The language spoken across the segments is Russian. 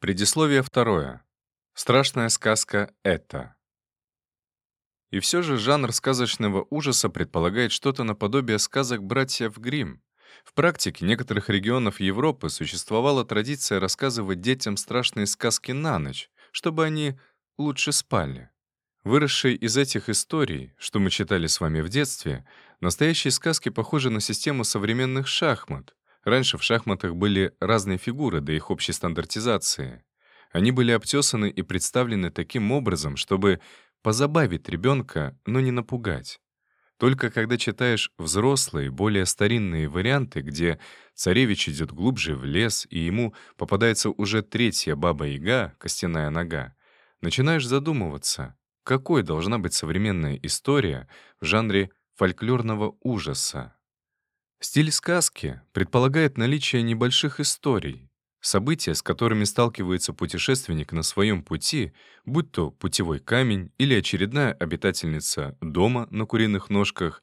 Предисловие второе. Страшная сказка «Это». И все же жанр сказочного ужаса предполагает что-то наподобие сказок братьев Гримм. В практике некоторых регионов Европы существовала традиция рассказывать детям страшные сказки на ночь, чтобы они лучше спали. Выросшие из этих историй, что мы читали с вами в детстве, настоящие сказки похожи на систему современных шахмат, Раньше в шахматах были разные фигуры до их общей стандартизации. Они были обтесаны и представлены таким образом, чтобы позабавить ребенка, но не напугать. Только когда читаешь взрослые, более старинные варианты, где царевич идет глубже в лес, и ему попадается уже третья баба-яга, костяная нога, начинаешь задумываться, какой должна быть современная история в жанре фольклорного ужаса. Стиль сказки предполагает наличие небольших историй, события, с которыми сталкивается путешественник на своем пути, будь то путевой камень или очередная обитательница дома на куриных ножках.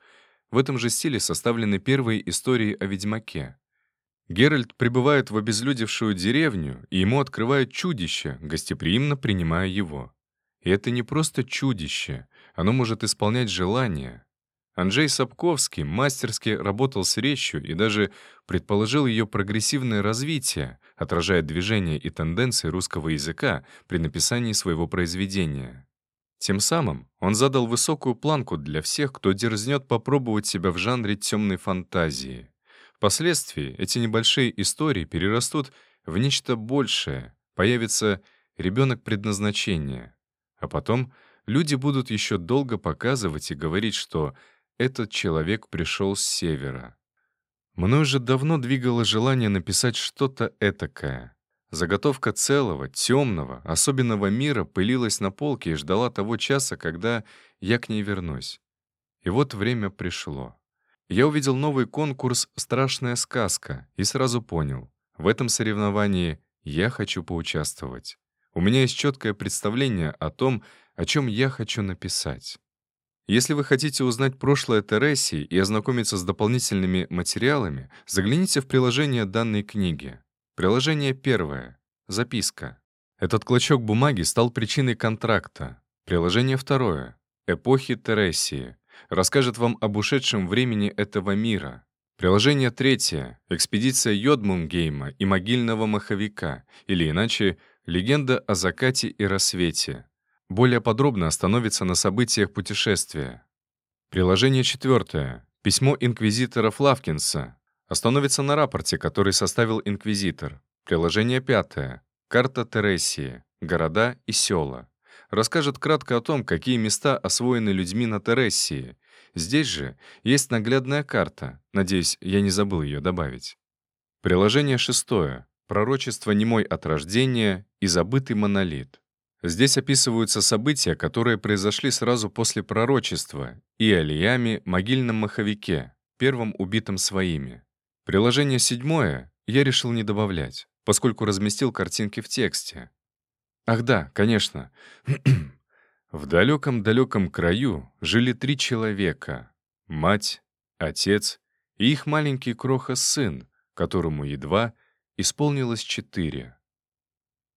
В этом же стиле составлены первые истории о ведьмаке. Геральт прибывает в обезлюдевшую деревню, и ему открывают чудище, гостеприимно принимая его. И это не просто чудище, оно может исполнять желания, Анджей Сапковский мастерски работал с речью и даже предположил ее прогрессивное развитие, отражая движения и тенденции русского языка при написании своего произведения. Тем самым он задал высокую планку для всех, кто дерзнет попробовать себя в жанре темной фантазии. Впоследствии эти небольшие истории перерастут в нечто большее, появится ребенок предназначения. А потом люди будут еще долго показывать и говорить, что этот человек пришел с севера. Мной же давно двигало желание написать что-то этакое. Заготовка целого, темного, особенного мира пылилась на полке и ждала того часа, когда я к ней вернусь. И вот время пришло. Я увидел новый конкурс «Страшная сказка» и сразу понял, в этом соревновании я хочу поучаствовать. У меня есть четкое представление о том, о чем я хочу написать. Если вы хотите узнать прошлое Тересии и ознакомиться с дополнительными материалами, загляните в приложение данной книги. Приложение первое. Записка. Этот клочок бумаги стал причиной контракта. Приложение второе. Эпохи Тересии. Расскажет вам об ушедшем времени этого мира. Приложение третье. Экспедиция Йодмунгейма и могильного маховика, или иначе «Легенда о закате и рассвете». Более подробно остановится на событиях путешествия. Приложение четвертое. Письмо инквизитора Флавкинса. Остановится на рапорте, который составил инквизитор. Приложение пятое. Карта Тересии. Города и села. Расскажет кратко о том, какие места освоены людьми на Тересии. Здесь же есть наглядная карта. Надеюсь, я не забыл ее добавить. Приложение шестое. Пророчество немой от рождения и забытый монолит. Здесь описываются события, которые произошли сразу после пророчества, и о Лияме, могильном маховике, первом убитом своими. Приложение седьмое я решил не добавлять, поскольку разместил картинки в тексте. Ах да, конечно. В далеком-далеком краю жили три человека — мать, отец и их маленький кроха-сын, которому едва исполнилось четыре.